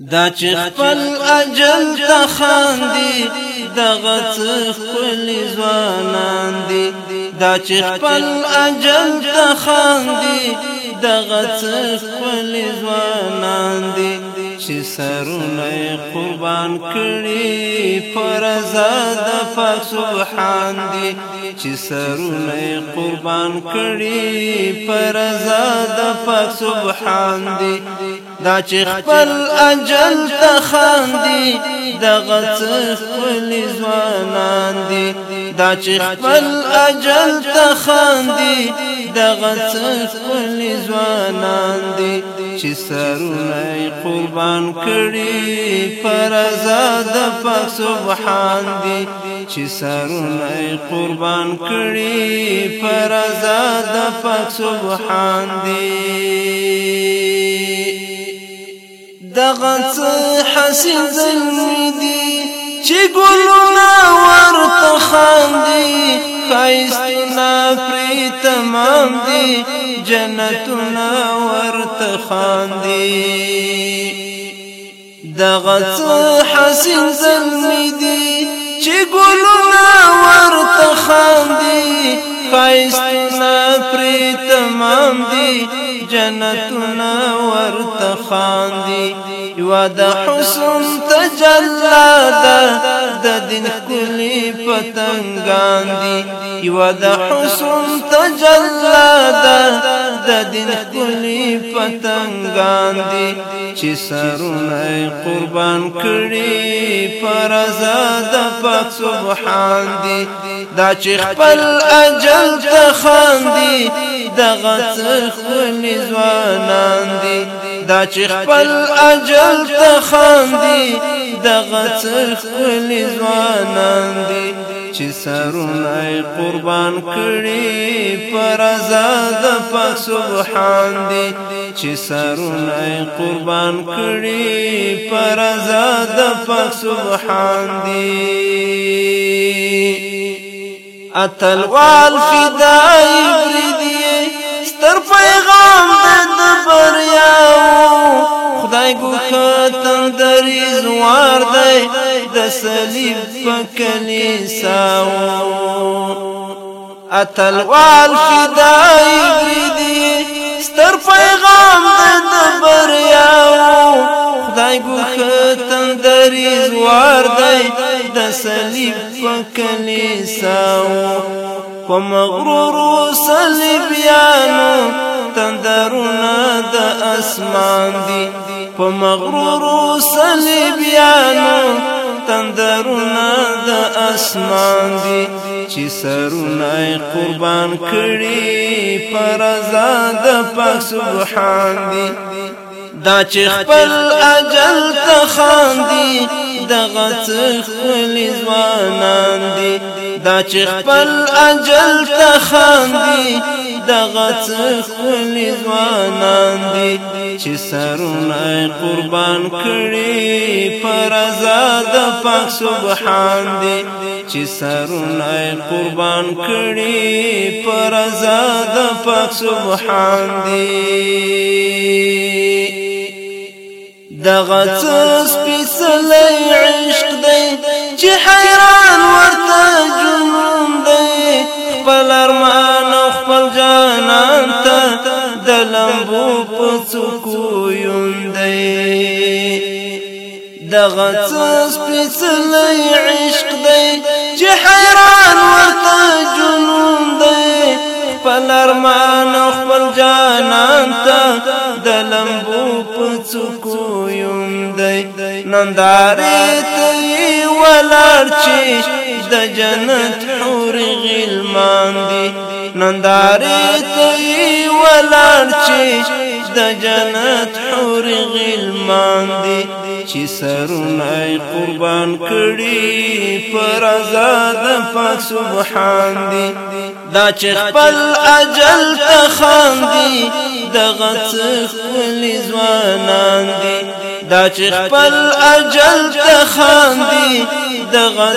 دا چې خپل اجل ته خاندي دغه څه خپل ځوانان دي دا چې خپل اجل ته خاندي دغه څه خپل ځوانان دي چې سرونه قربان کړي پر آزاد پاک سبحان دی چې سرونه قربان کړي پر آزاد پاک سبحان دی دا چې خپل اجل ته خان دی دغه خپل ځوانان دی دا چې خپل اجل ته خان دی دغه خپل ځوانان دی چې سرونه قربان کړي پر آزاد پاک سبحان دی چې سرونه قربان کړي پر آزاد پاک سبحان دی دغه حسین زلمی دی چې ګلونه ورته خاندي خیستنا پری تمام دی جنتنا ورت خاندی دغت حسن زلمی دی چی گلونا ورت خاندی خیستنا پری تمام دی جنتنا ورت خاندی یو د حسن تجلا ده د دین کلی پتنګان دی یو د حسن تجلا د دین کلی پتنګان دی چې سرونه قربان کړي پر آزاد پاک سبحان دی دا چې خپل اجل ته خاندي دغه څخل ځوانان دی دا چې خپل اجل ته خاندي دغه څخل ځوانان دي چې سرونه قربان کړي پر آزاد په سبحان دي چې سرونه قربان کړي پر آزاد په سبحان دي اتلوال فدای بریدی ستر پیغام د بریا خدای ګوخه تندري زوار دی د صلیب ساو کلیسا اتلوال فدای بریدي ستر پیغام د بریا خدای ګوخه تندري زوار دی د صلیب ساو کلیسا په مغرور صلیبیانو تندرونه د اسمان دي په مغرور صلیبیانو تندرونه د اسمان دي چې سرونه قربان کړي پر آزاد پاک سبحان دي دا چې خپل اجل ته خاندي دغه خپل ځوانان دي دا چې خپل اجل ته خاندي دغه څخلي ځوانان دي چې سرونه قربان کړي پر آزاد پاک سبحان دي چې سرونه قربان کړي پر آزاد پاک سبحان دي دغه څه سپېڅلی عشق دی چې حیران ورته کویون دی دغه څه سپېڅلی عشق دی چې حیران ورته جنون دی خپل ارمان خپل جانان ته د لمبو په څوکو یوم دی نندارې ته ولار چې د جنت حور غلمان دی نندارې ته ولار چې د جنت حور غلمان دي چې سرونه قربان کړي پر آزاد پاک سبحان دي دا چې خپل اجل ته خان دي دغه خپل ځوانان دي دا چې خپل اجل ته خان دي دغه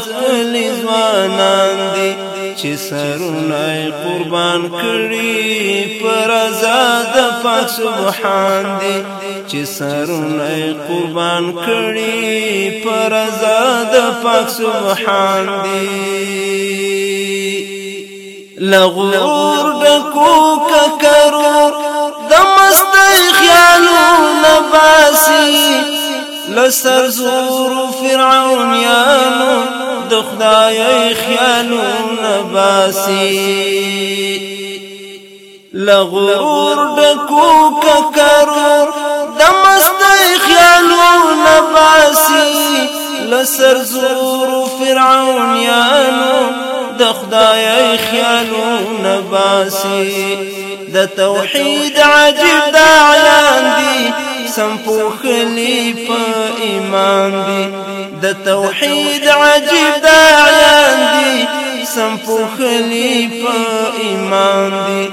خپل ځوانان دي چې سرونه قربان کړي پر آزاد پاک سبحان دی چې سرونه قربان کړي پر آزاد پاک سبحان دی لغور ډکو ککرو د مستي خیالو نباسي لسر زور فرعون یانو د خدای خیالونه باسي لغور ډکو ککرور دمست مستی خیالونه باسي لسر زور فرعون یانو د خدای خیالونه نباسي د توحید عجیب دا علان دی سم پوخلی امام دی د توحید عجیب دا عیان دی سمپو خلیفہ امام دی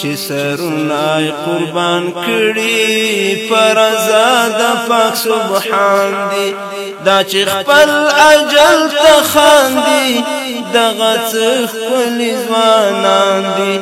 چې سرونه قربان کړي پر آزاد پاک سبحان دی دا چې خپل اجل ته خاندي دغه خپل ځوانان دی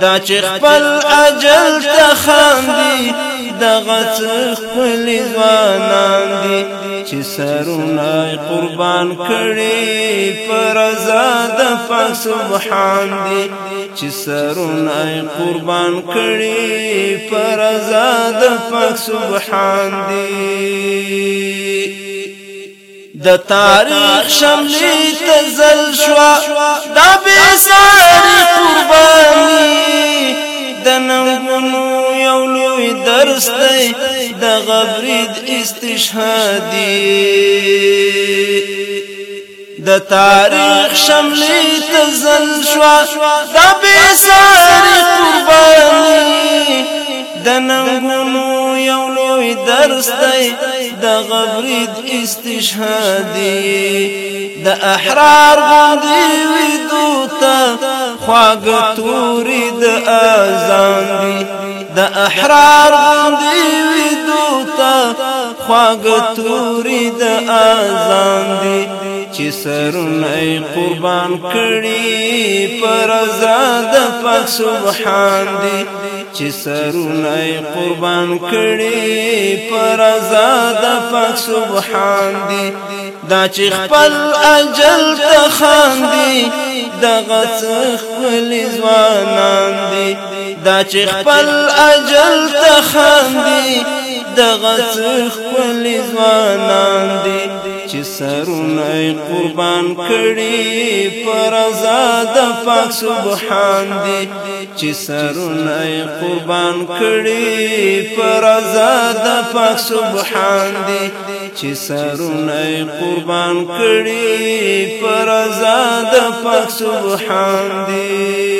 دا چې خپل اجل ته خاندي دغه خپل ځوانان دي چې سرونه قربان کړي پر آزاد پاک سبحان دي چې سرونه قربان کړي پر آزاد پاک سبحان دي د تاریخ شملې تزل شوا دا به ساري قرباني د غبرید استشهادی د تاریخ شملې تزل شو د بیسار قربانی د ننګونو یو لوی درس دی د غبرید استشهادی د احرار غوندي ویدو ته خواږه توري د اذان دی د احرار غوندي خواږه توري د اذان دی چې سرونه قربان کړي پر آزاد پاک سبحان دی چې سرونه قربان کړي پر آزاد پاک سبحان دی دا چې خپل اجل ته خاندي دا غڅ خپل ځوانان دی دا چې خپل اجل ته خاندي دغه خپل ځوانان دي چې سرونه قربان کړي پر آزاد پاک سبحان دي چې سرونه قربان کړي پر آزاد پاک سبحان دي چې سرونه قربان کړي پر آزاد پاک سبحان دي